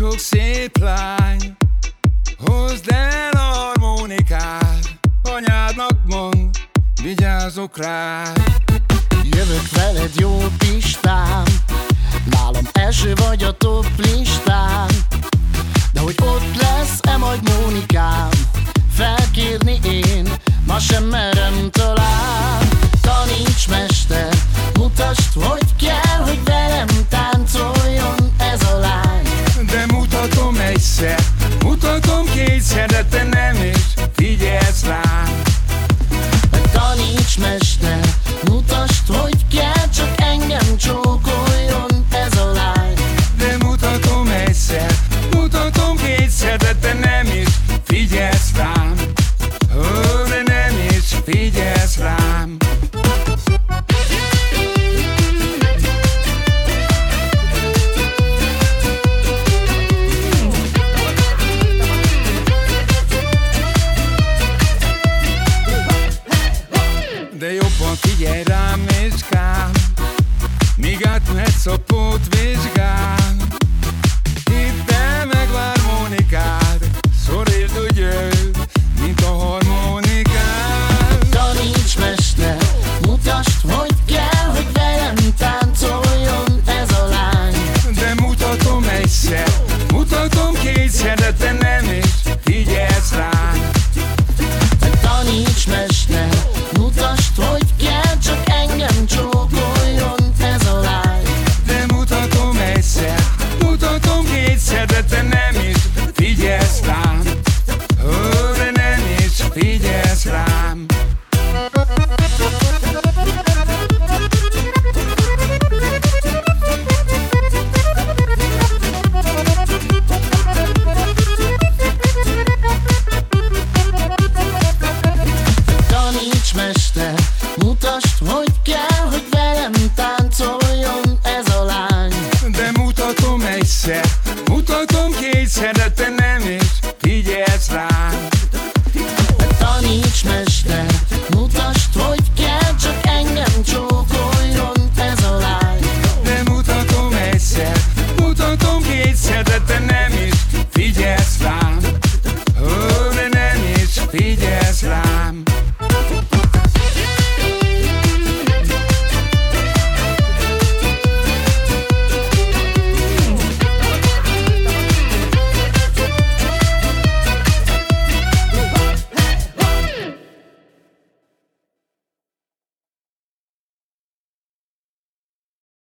sok szép lány. Hozd el a harmonikát Anyádnak mond, vigyázok rád. Jövök veled jó pistám mas não. Keramicska, miga tlecopód wyżga. свой